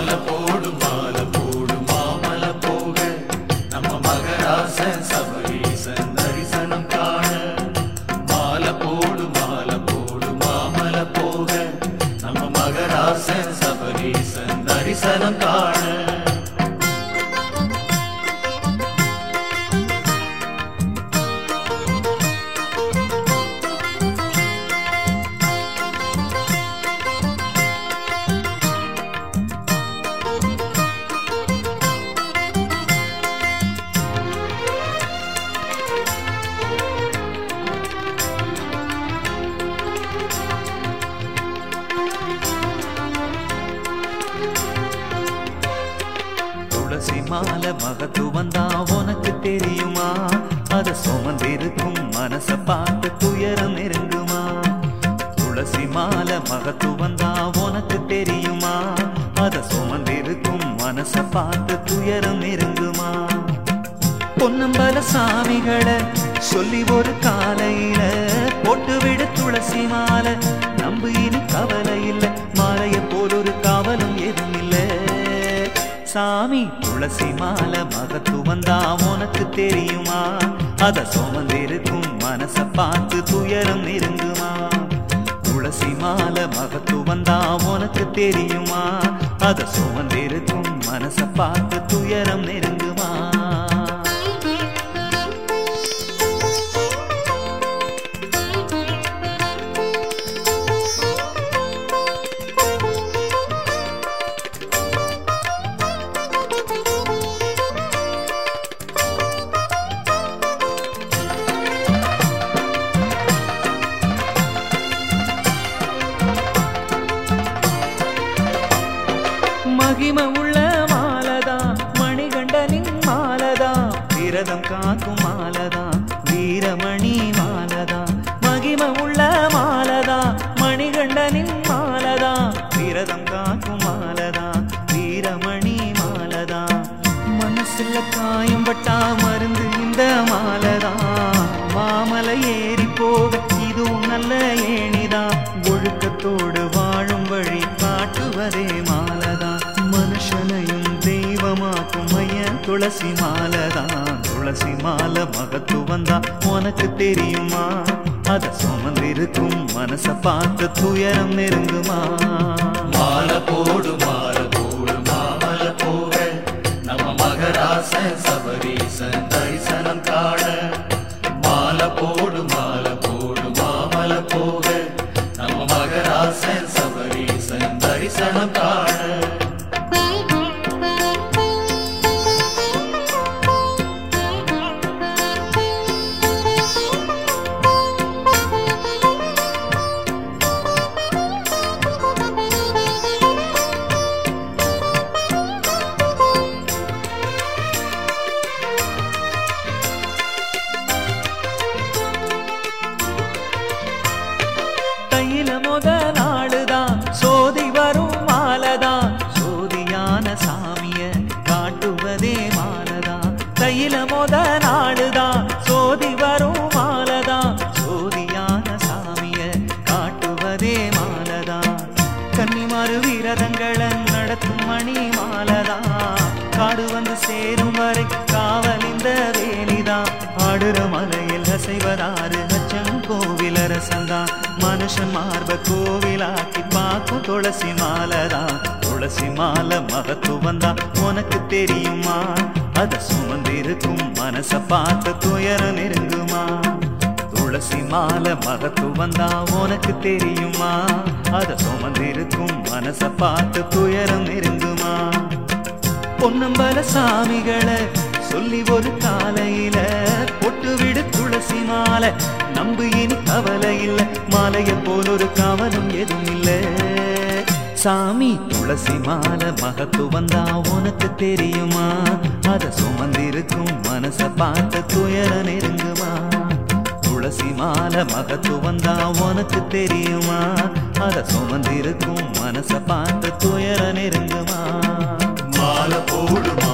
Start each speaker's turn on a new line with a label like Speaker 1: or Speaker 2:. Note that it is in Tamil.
Speaker 1: மாலை போடு மாலை போடு மாமலை போக. நம்ம மகராசன் சபரீசன் தரிசனம் காண. மாலை போடு மாலை
Speaker 2: துளசி மாலை மகத்துவம் உனக்கு தெரியுமா? அத சுமந்திருக்கும் மனச பார்த்து துயரம் நெருங்குமா? துளசி மாலை மகத்துவம் தான் உனக்கு தெரியுமா? அத சுமந்திருக்கும் மனச பார்த்து துயரம் நெருங்குமா? பொன்னம்பல சாமிகளை சொல்லி ஒரு காலையில போட்டுவிடு துளசி மாலை. நம்பு இனி கவலை இல்லை. மாலைய போல் ஒரு கவலை சாமி துளசி மாலை மகத்துவம் தான் உனக்கு தெரியுமா? அத சுமந்திருக்கும் மனச பார்த்து துயரம் நெருங்குமா? துளசி மாலை மகத்துவம் தான் உனக்கு தெரியுமா? அத சுமந்திருக்கும் மனச பார்த்து துயரம் நெருங்குமா? விரதம் காக்கும் மாலதா வீரமணி மாலதா மகிம உள்ள மாலதா மணிகண்டனின் மாலதா விரதம் காக்கும் மாலதா வீரமணி மாலதா. மனசுல காயம் பட்டா மருந்து இந்த மாலதா. மாமலை ஏறி போக இதுவும் நல்ல ஏணிதா. ஒழுக்கத்தோடு வாழும் வழி காட்டுவதே மா துளசி மாலதா துளசி மாலை மகத்துவம் தான் உனக்கு தெரியுமா? அத சுமந்திருக்கும் மனச பார்த்து துயரம் நெருங்குமா?
Speaker 1: மாலை போடு மாலை போடு மாமலை போக நம்ம மகராசன் சபரீசன் தரிசனம் காண.
Speaker 2: வரை காவல் இந்த வேலிதான். ஆடுற மலையில் அசைவதாறு அச்சம் கோவில் அரசந்தான். மனுஷன் மார்ப கோவிலாக்கி பார்க்கும் துளசி மாலைதான். துளசி மாலை மகத்துவம் தான் உனக்கு தெரியுமா? அத சுமந்திருக்கும் மனச பார்த்து துயரம் நெருங்குமா? துளசி மாலை மகத்துவம் தான் உனக்கு தெரியுமா? அத சுமந்திருக்கும் மனச பார்த்து துயரம் நெருங்குமா? பொன்னம்பல சாமிகளை சொல்லி ஒரு காலையில பொட்டுவிடு துளசி மாலை. நம்பு இனி கவலை இல்ல மாலைய போல் ஒரு கவனம் எதுவும் இல்ல. சாமி துளசி மாலை மகத்துவம் தான் உனக்கு தெரியுமா? அத சுமந்திருக்கும் மனச பார்த்த துயர நெருங்குமா? துளசி மாலை மகத்துவம் தான் உனக்கு தெரியுமா? அத சுமந்திருக்கும் மனச பார்த்த துயர நெருங்குமா?
Speaker 1: மாலை போடுமா?